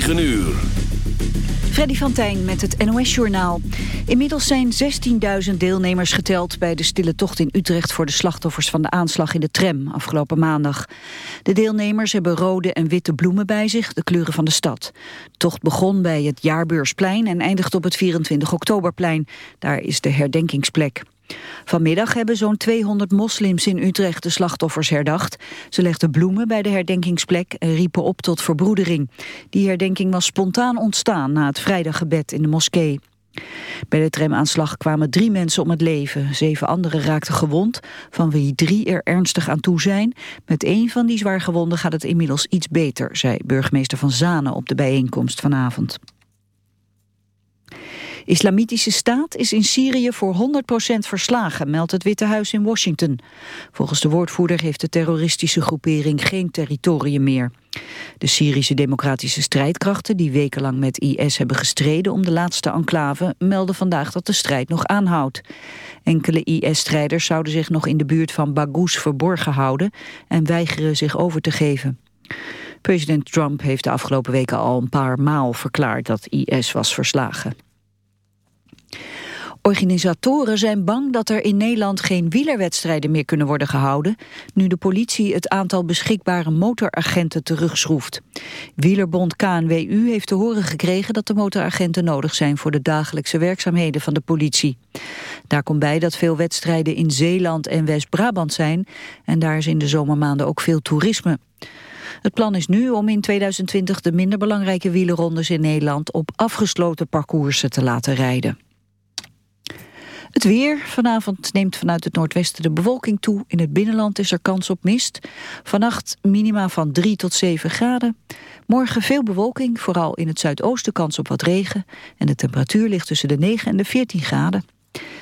9 uur. Freddy van Tijn met het NOS-journaal. Inmiddels zijn 16.000 deelnemers geteld bij de stille tocht in Utrecht... voor de slachtoffers van de aanslag in de tram afgelopen maandag. De deelnemers hebben rode en witte bloemen bij zich, de kleuren van de stad. De tocht begon bij het Jaarbeursplein en eindigt op het 24 Oktoberplein. Daar is de herdenkingsplek. Vanmiddag hebben zo'n 200 moslims in Utrecht de slachtoffers herdacht. Ze legden bloemen bij de herdenkingsplek en riepen op tot verbroedering. Die herdenking was spontaan ontstaan na het vrijdaggebed in de moskee. Bij de tramaanslag kwamen drie mensen om het leven. Zeven anderen raakten gewond, van wie drie er ernstig aan toe zijn. Met één van die zwaargewonden gaat het inmiddels iets beter, zei burgemeester Van Zanen op de bijeenkomst vanavond. Islamitische staat is in Syrië voor 100% verslagen, meldt het Witte Huis in Washington. Volgens de woordvoerder heeft de terroristische groepering geen territorium meer. De Syrische democratische strijdkrachten die wekenlang met IS hebben gestreden om de laatste enclave melden vandaag dat de strijd nog aanhoudt. Enkele IS-strijders zouden zich nog in de buurt van Baghouz verborgen houden en weigeren zich over te geven. President Trump heeft de afgelopen weken al een paar maal verklaard dat IS was verslagen. Organisatoren zijn bang dat er in Nederland geen wielerwedstrijden meer kunnen worden gehouden, nu de politie het aantal beschikbare motoragenten terugschroeft. Wielerbond KNWU heeft te horen gekregen dat de motoragenten nodig zijn voor de dagelijkse werkzaamheden van de politie. Daar komt bij dat veel wedstrijden in Zeeland en West-Brabant zijn en daar is in de zomermaanden ook veel toerisme. Het plan is nu om in 2020 de minder belangrijke wielerrondes in Nederland op afgesloten parcoursen te laten rijden. Het weer. Vanavond neemt vanuit het noordwesten de bewolking toe. In het binnenland is er kans op mist. Vannacht minima van 3 tot 7 graden. Morgen veel bewolking, vooral in het zuidoosten kans op wat regen. En de temperatuur ligt tussen de 9 en de 14 graden.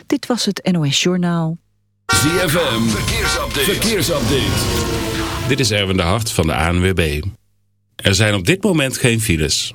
Dit was het NOS Journaal. ZFM. Verkeersupdate. Verkeersupdate. Dit is Erwin de Hart van de ANWB. Er zijn op dit moment geen files.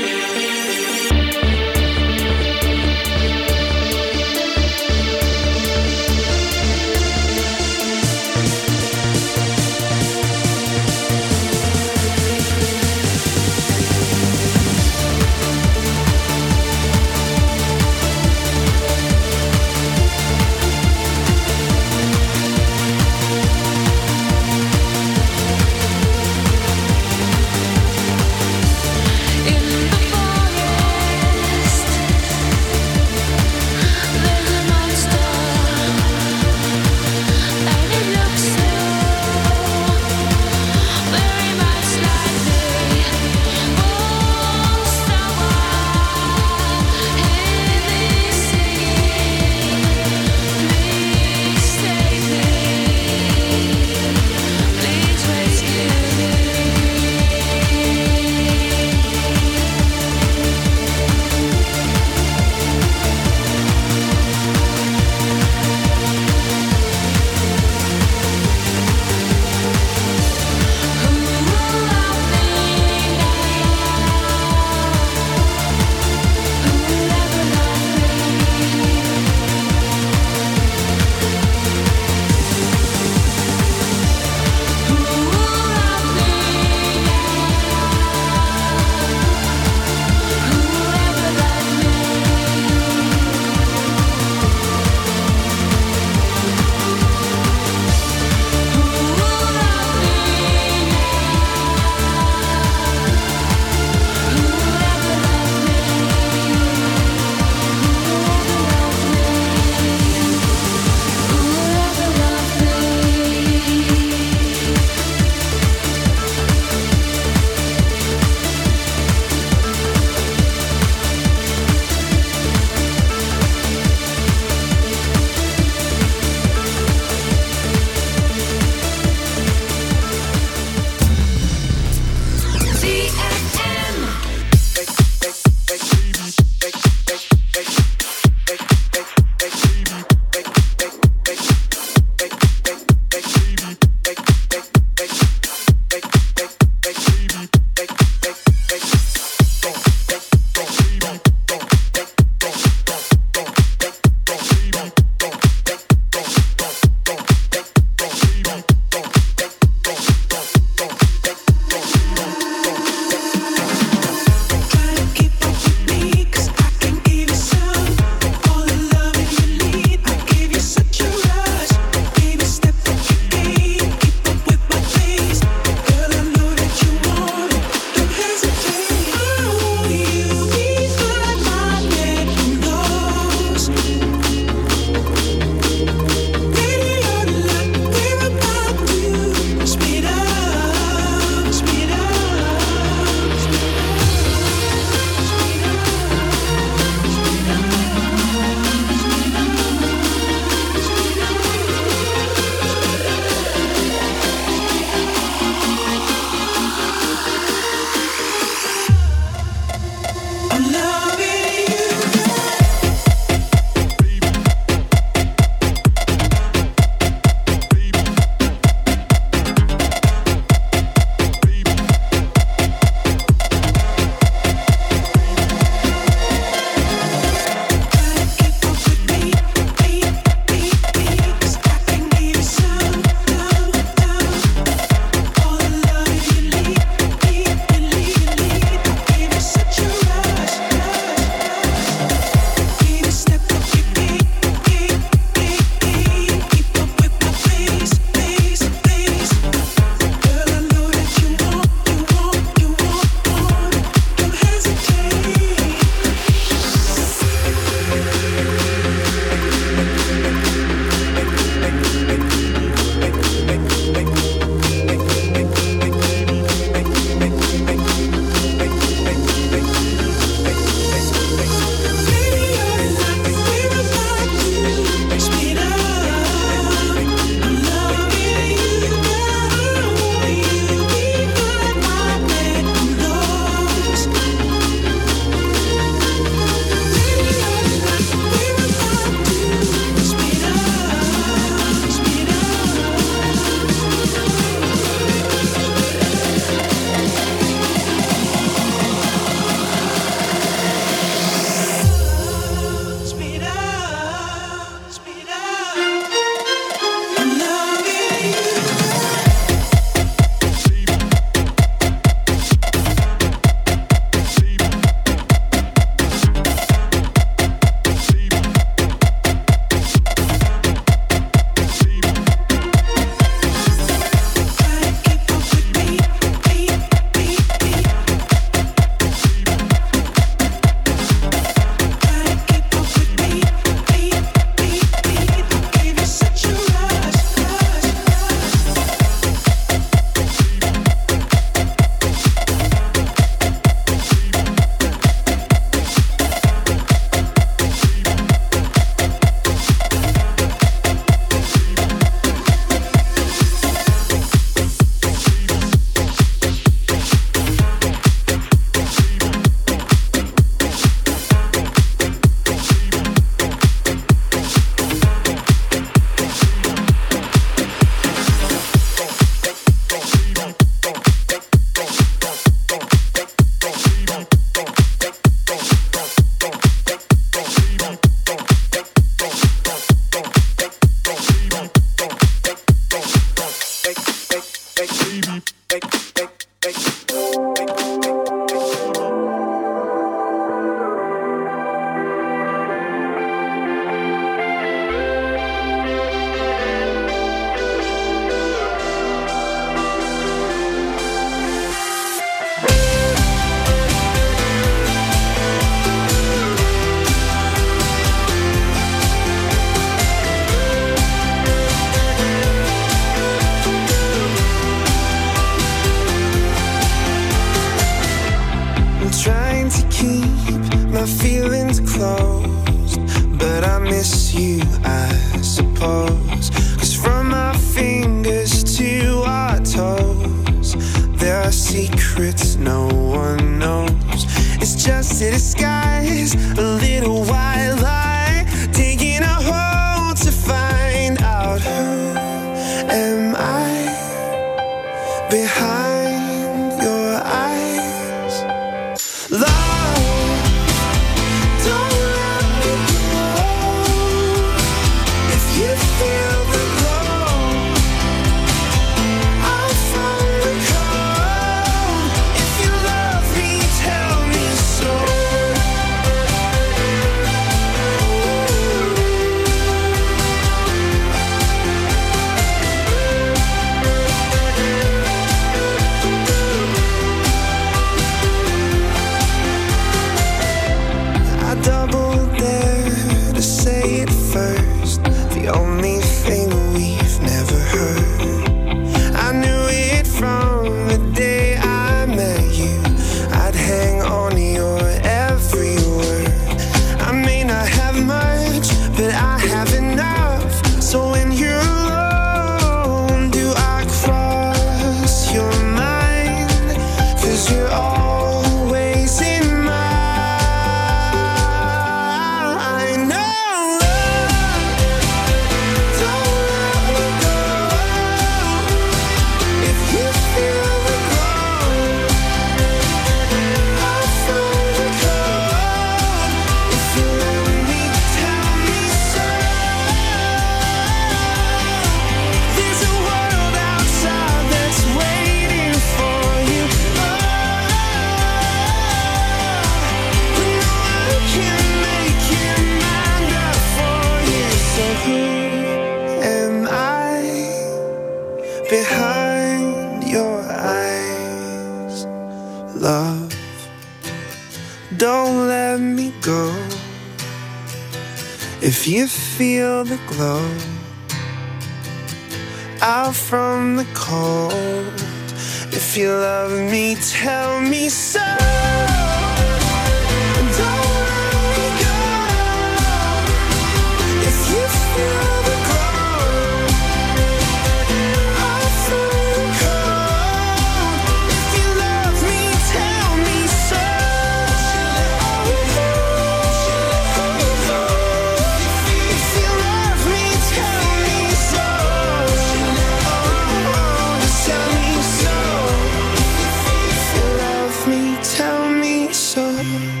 So.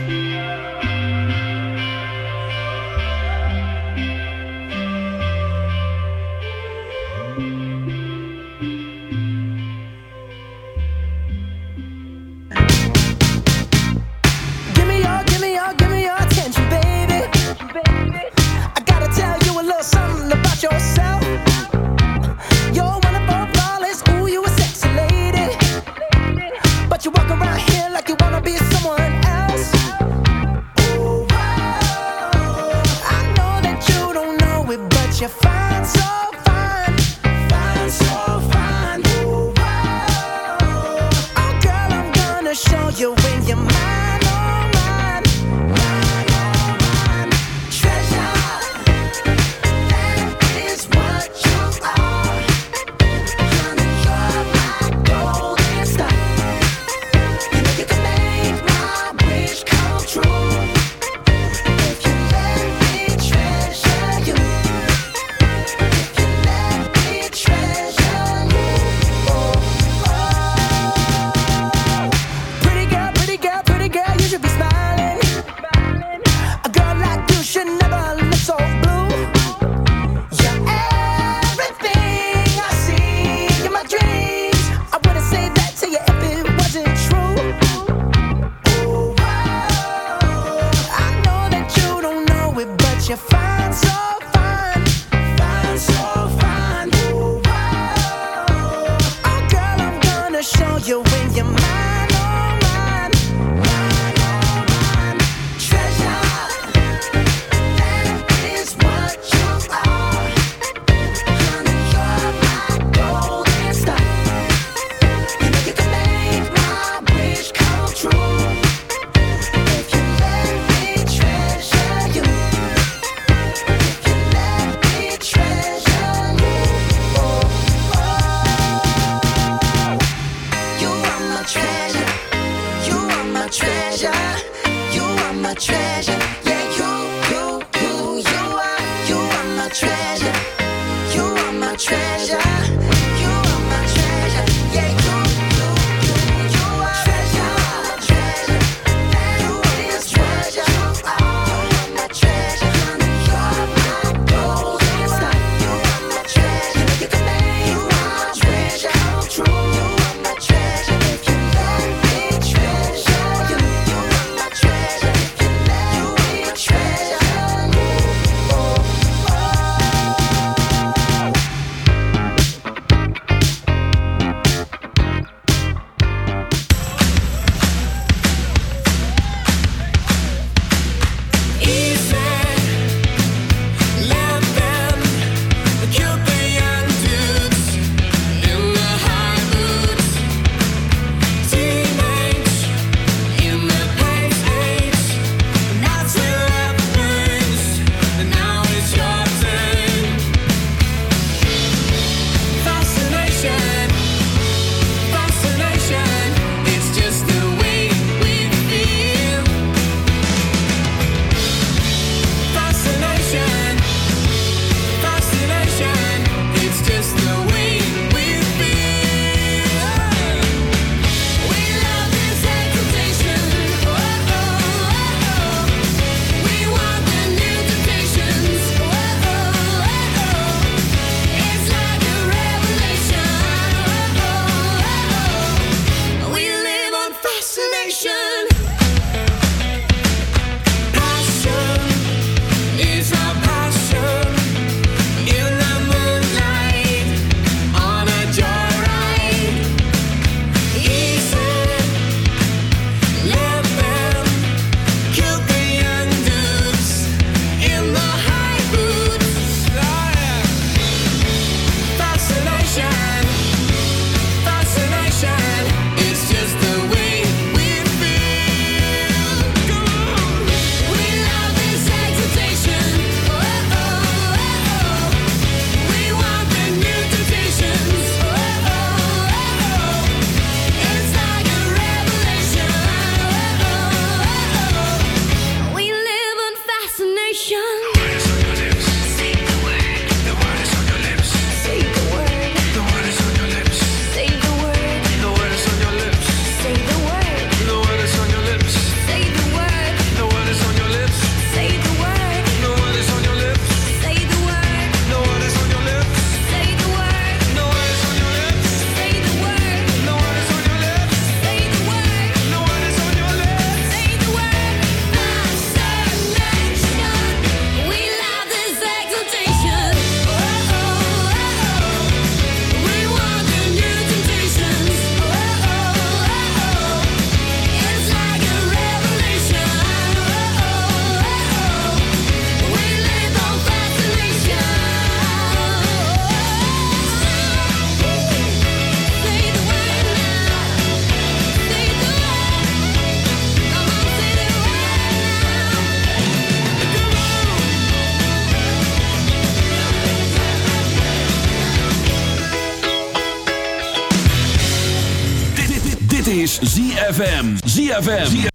ZFM. ZFM.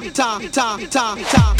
「チャチャ」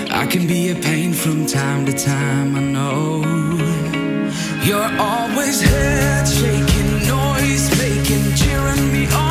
I can be a pain from time to time, I know. You're always head shaking, noise making, cheering me on.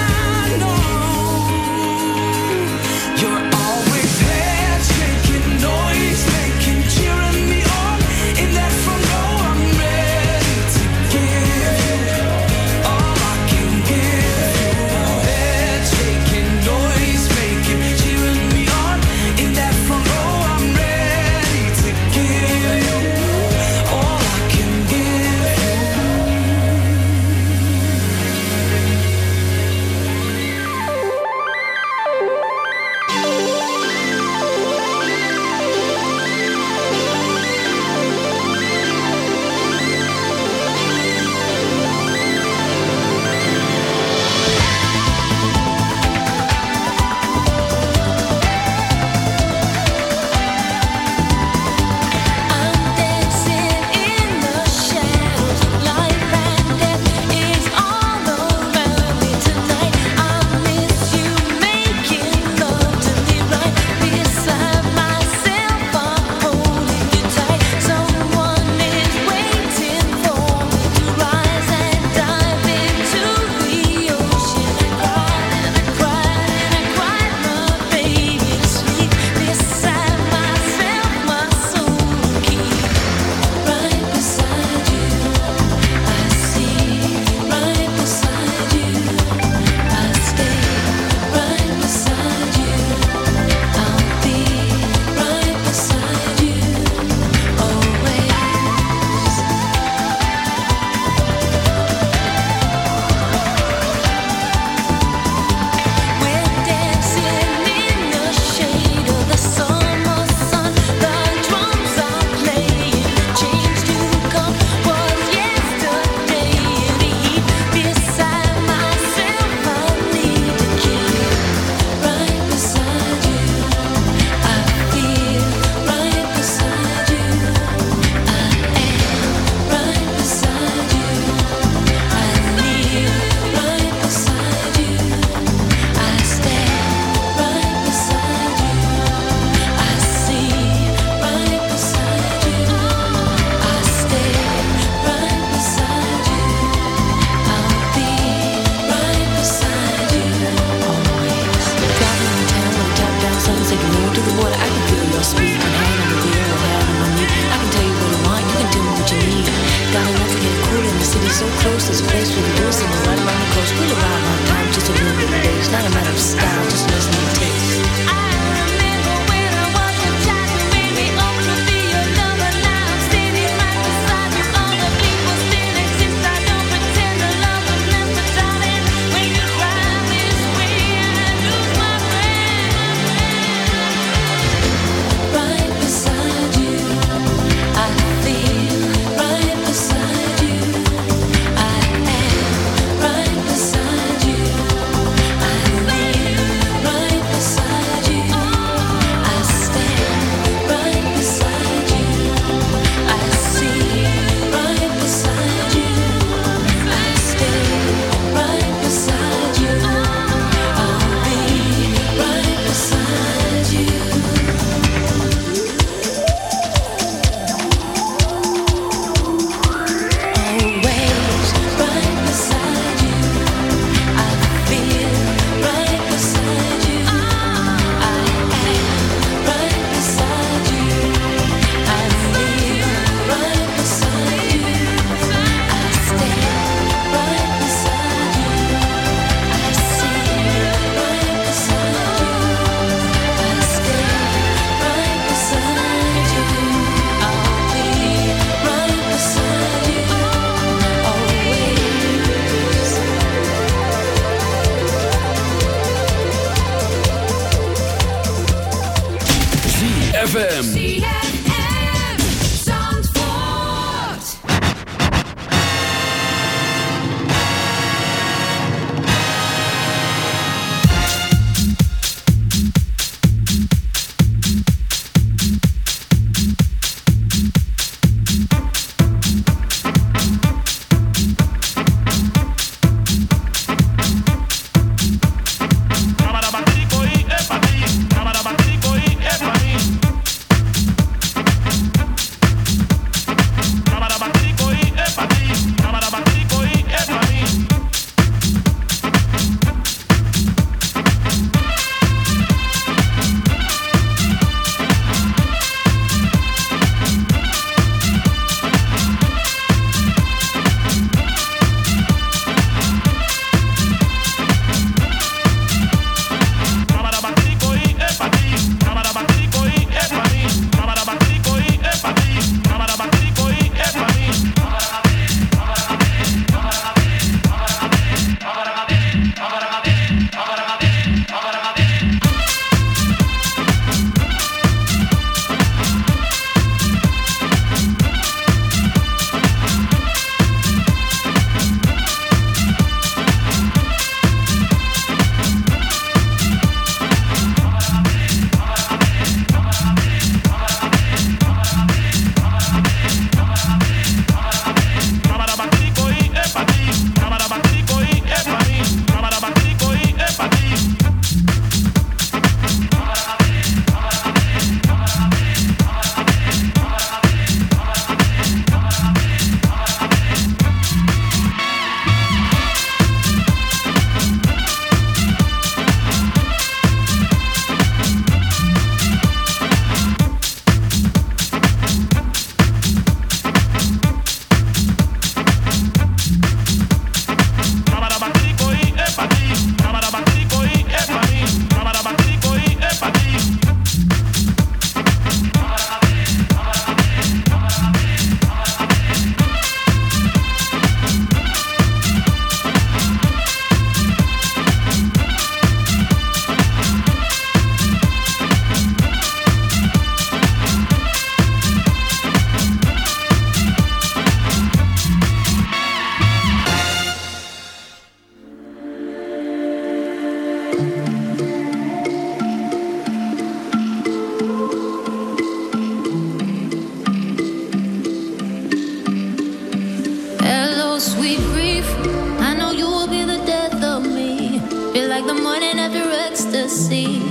ecstasy.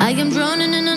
I am drowning in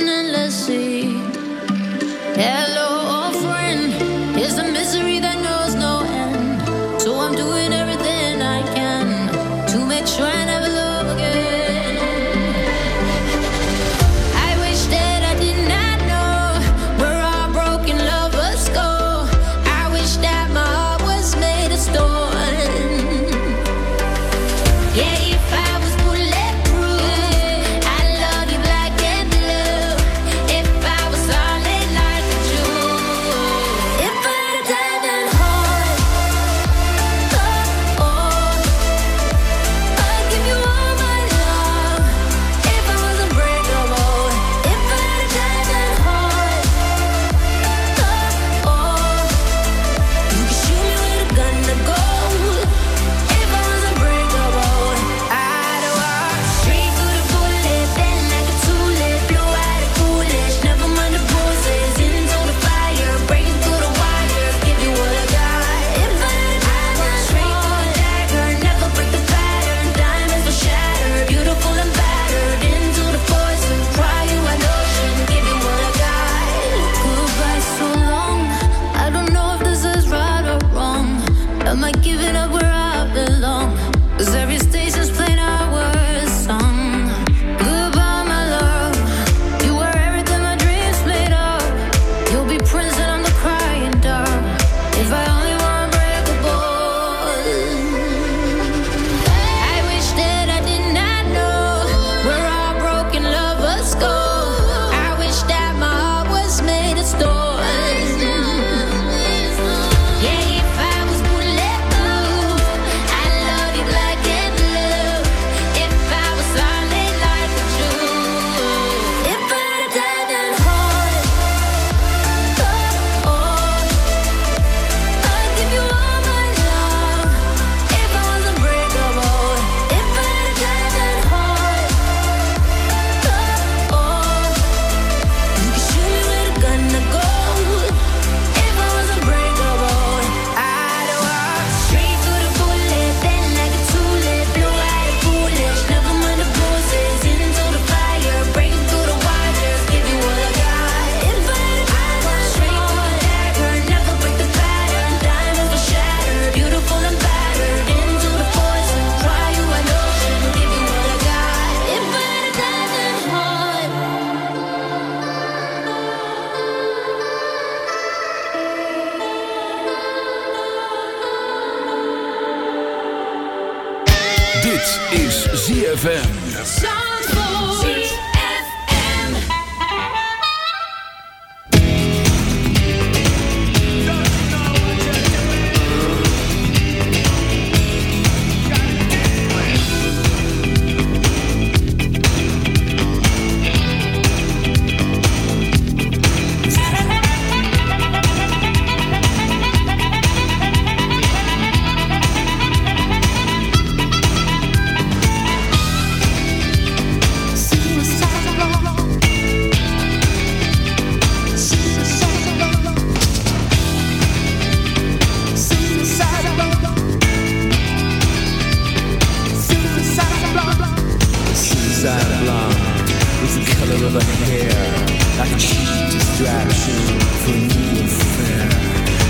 Like a cheap distraction for new affair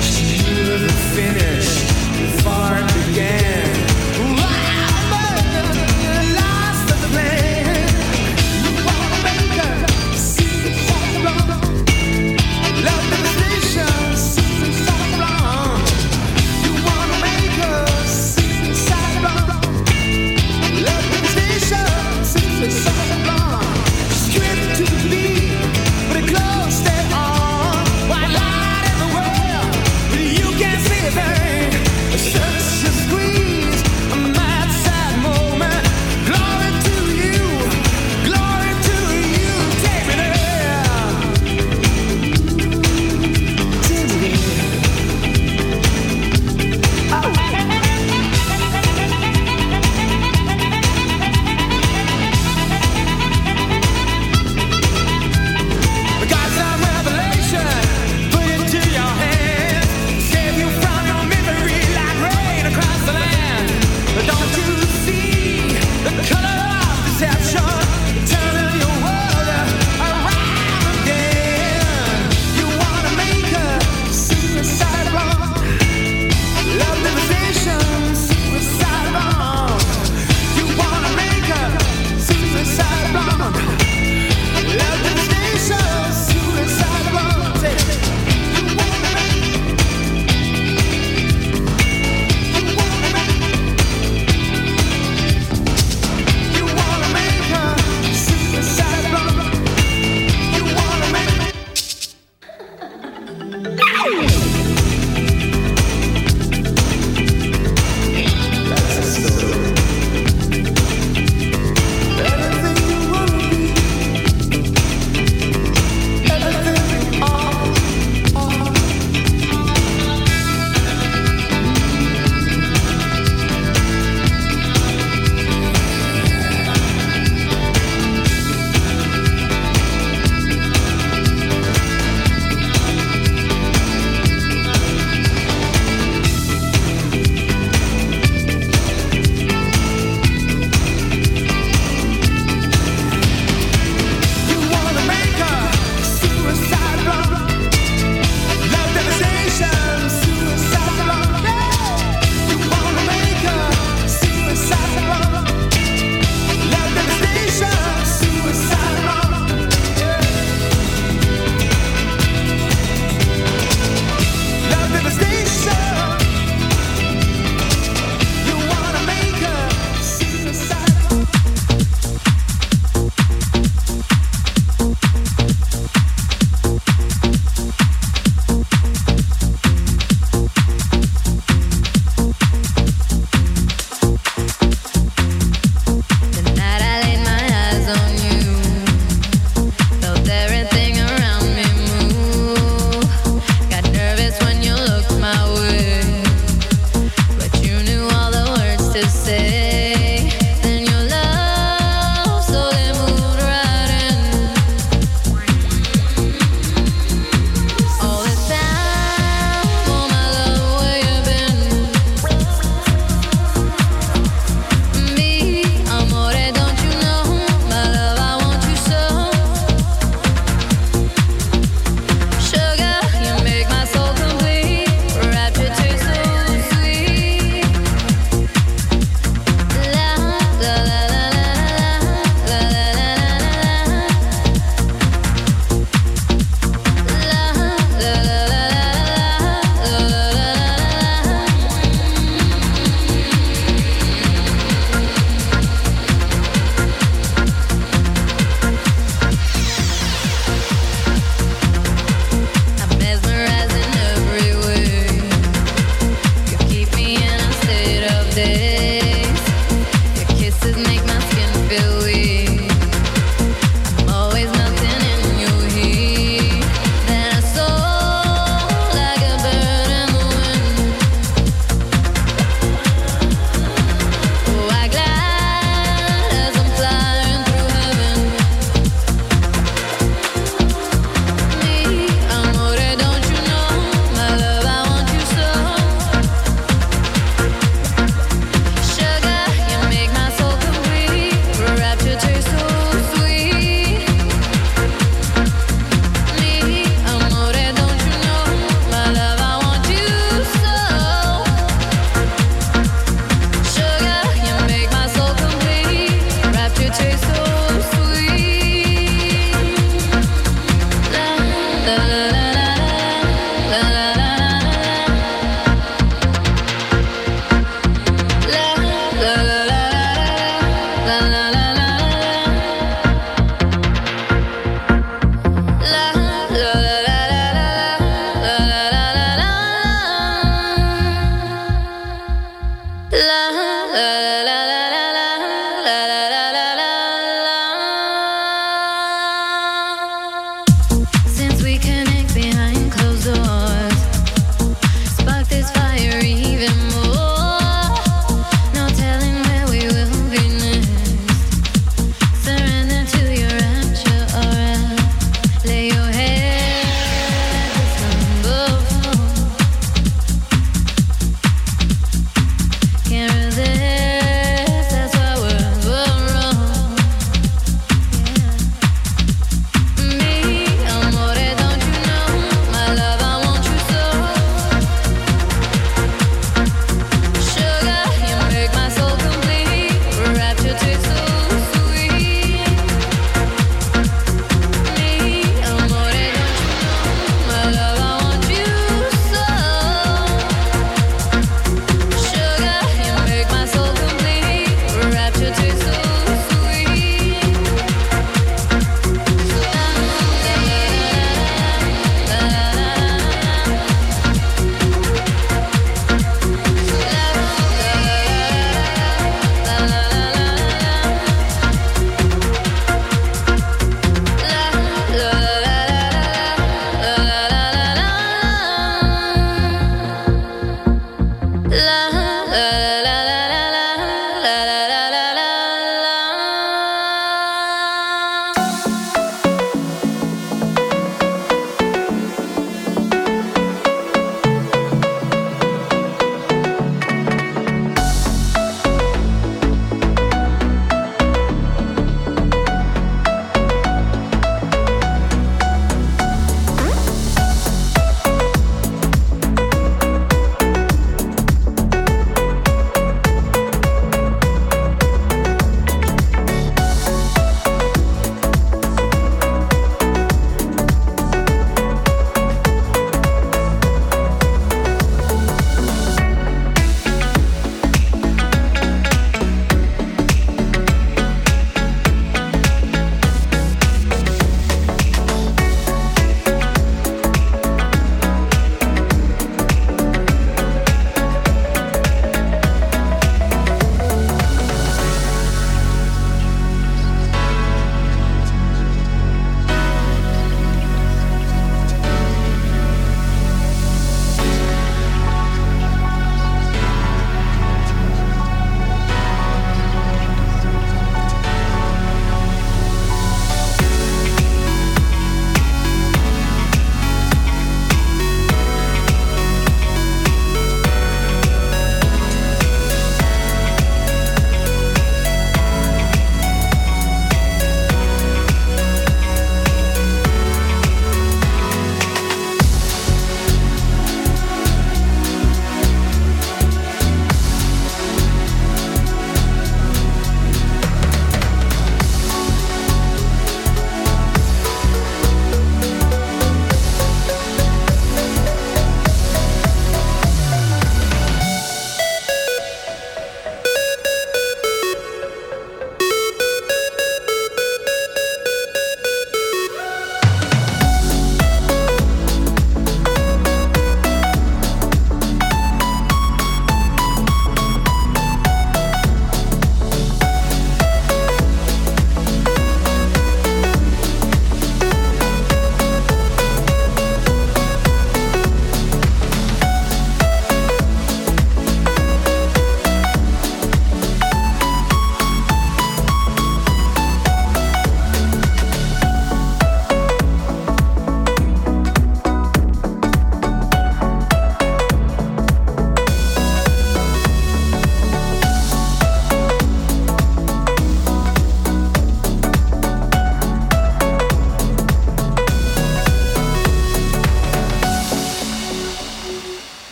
She knew the finish the it began.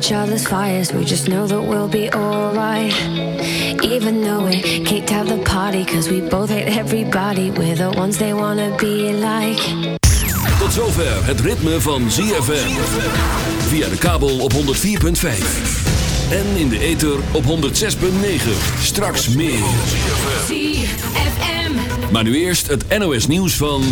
each other's fires. We just know that we'll be alright. Even though we kicked out the party, cause we both hate everybody. We're the ones they wanna be like. Tot zover het ritme van ZFM. Via de kabel op 104.5. En in de ether op 106.9. Straks meer. ZFM. Maar nu eerst het NOS-nieuws van.